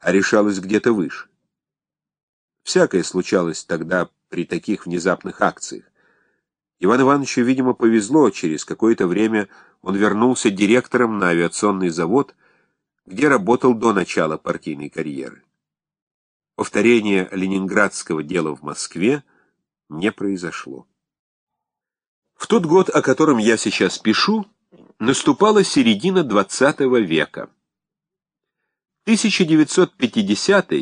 а решалось где-то выше. Всякое случалось тогда при таких внезапных акциях. Иван Ивановичу, видимо, повезло, через какое-то время он вернулся директором на авиационный завод, где работал до начала партийной карьеры. Повторение ленинградского дела в Москве не произошло. В тот год, о котором я сейчас пишу, наступала середина XX века. 1950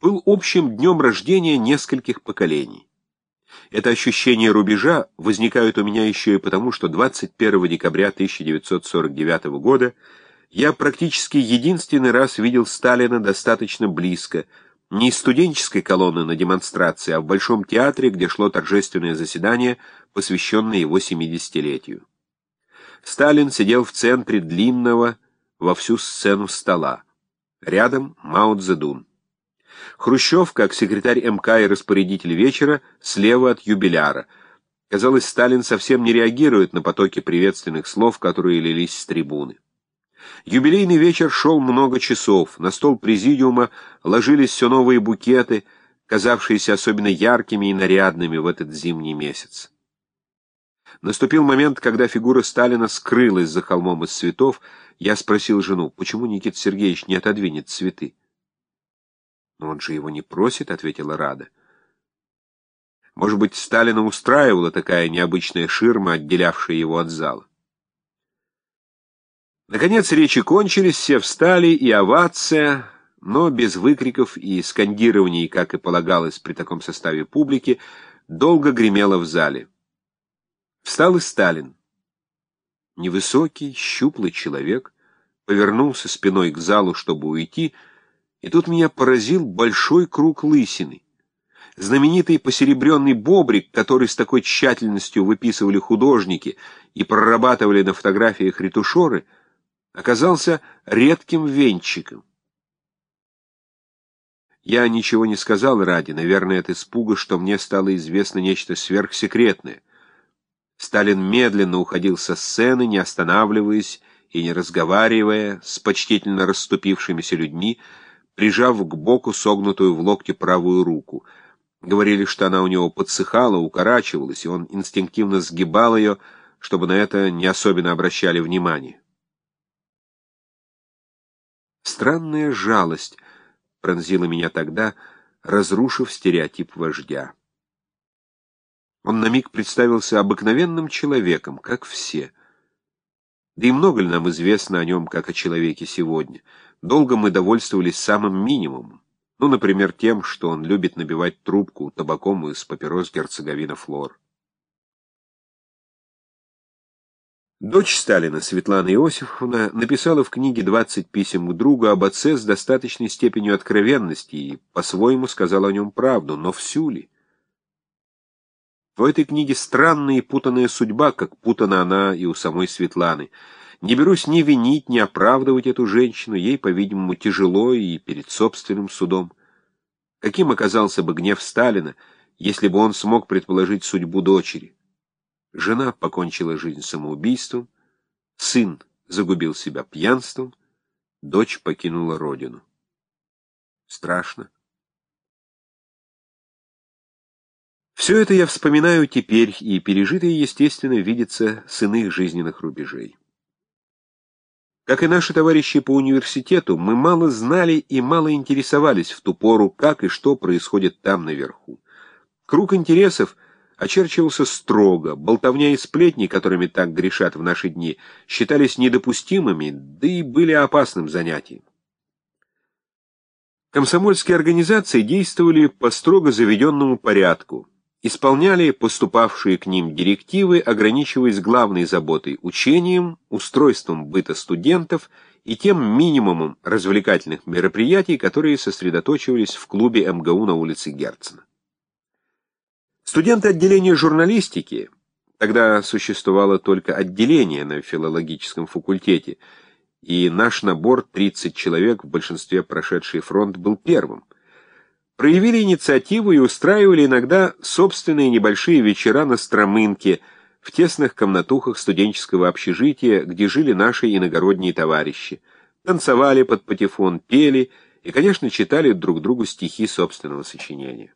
был общим днем рождения нескольких поколений. Это ощущение рубежа возникает у меня еще и потому, что 21 декабря 1949 года я практически единственный раз видел Сталина достаточно близко, не из студенческой колонны на демонстрации, а в Большом театре, где шло торжественное заседание, посвященное его 70-летию. Сталин сидел в центре длинного во всю сцену стола. Рядом Мао Цзэдун. Хрущев, как секретарь МК и распорядитель вечера, слева от юбиляра. Казалось, Сталин совсем не реагирует на потоки приветственных слов, которые лились с трибуны. Юбилейный вечер шел много часов, на стол президиума ложились все новые букеты, казавшиеся особенно яркими и нарядными в этот зимний месяц. Наступил момент, когда фигура Сталина скрылась за холмом из цветов. Я спросил жену, почему Никита Сергеевич не отодвинет цветы? «Но он же его не просит», — ответила Рада. Может быть, Сталина устраивала такая необычная ширма, отделявшая его от зала. Наконец речи кончились, все встали, и овация, но без выкриков и скандирований, как и полагалось при таком составе публики, долго гремела в зале. Встал и Сталин. Невысокий, щуплый человек повернулся спиной к залу, чтобы уйти, и тут меня поразил большой круг лысины. Знаменитый посеребренный бобрик, который с такой тщательностью выписывали художники и прорабатывали на фотографиях ретушеры, оказался редким венчиком. Я ничего не сказал ради, наверное, от испуга, что мне стало известно нечто сверхсекретное. Сталин медленно уходил со сцены, не останавливаясь и не разговаривая с почтительно расступившимися людьми, прижав к боку согнутую в локте правую руку. Говорили, что она у него подсыхала, укорачивалась, и он инстинктивно сгибал ее, чтобы на это не особенно обращали внимание. Странная жалость пронзила меня тогда, разрушив стереотип вождя. Он на миг представился обыкновенным человеком, как все. Да и много ли нам известно о нем, как о человеке сегодня — Долго мы довольствовались самым минимумом. Ну, например, тем, что он любит набивать трубку табаком из папирос герцоговина Флор. Дочь Сталина, Светлана Иосифовна, написала в книге «20 писем к другу» об отце с достаточной степенью откровенности и по-своему сказала о нем правду, но всю ли? В этой книге странная и путанная судьба, как путана она и у самой Светланы — не берусь ни винить, ни оправдывать эту женщину, ей, по-видимому, тяжело и перед собственным судом. Каким оказался бы гнев Сталина, если бы он смог предположить судьбу дочери? Жена покончила жизнь самоубийством, сын загубил себя пьянством, дочь покинула родину. Страшно. Все это я вспоминаю теперь, и пережитое, естественно, видится с иных жизненных рубежей. Как и наши товарищи по университету, мы мало знали и мало интересовались в ту пору, как и что происходит там наверху. Круг интересов очерчивался строго, болтовня и сплетни, которыми так грешат в наши дни, считались недопустимыми, да и были опасным занятием. Комсомольские организации действовали по строго заведенному порядку, исполняли поступавшие к ним директивы, ограничиваясь главной заботой – учением, устройством быта студентов и тем минимумом развлекательных мероприятий, которые сосредоточивались в клубе МГУ на улице Герцена. Студенты отделения журналистики, тогда существовало только отделение на филологическом факультете, и наш набор 30 человек, в большинстве прошедший фронт, был первым – проявили инициативу и устраивали иногда собственные небольшие вечера на Стромынке, в тесных комнатухах студенческого общежития, где жили наши иногородние товарищи. Танцевали под патефон, пели и, конечно, читали друг другу стихи собственного сочинения.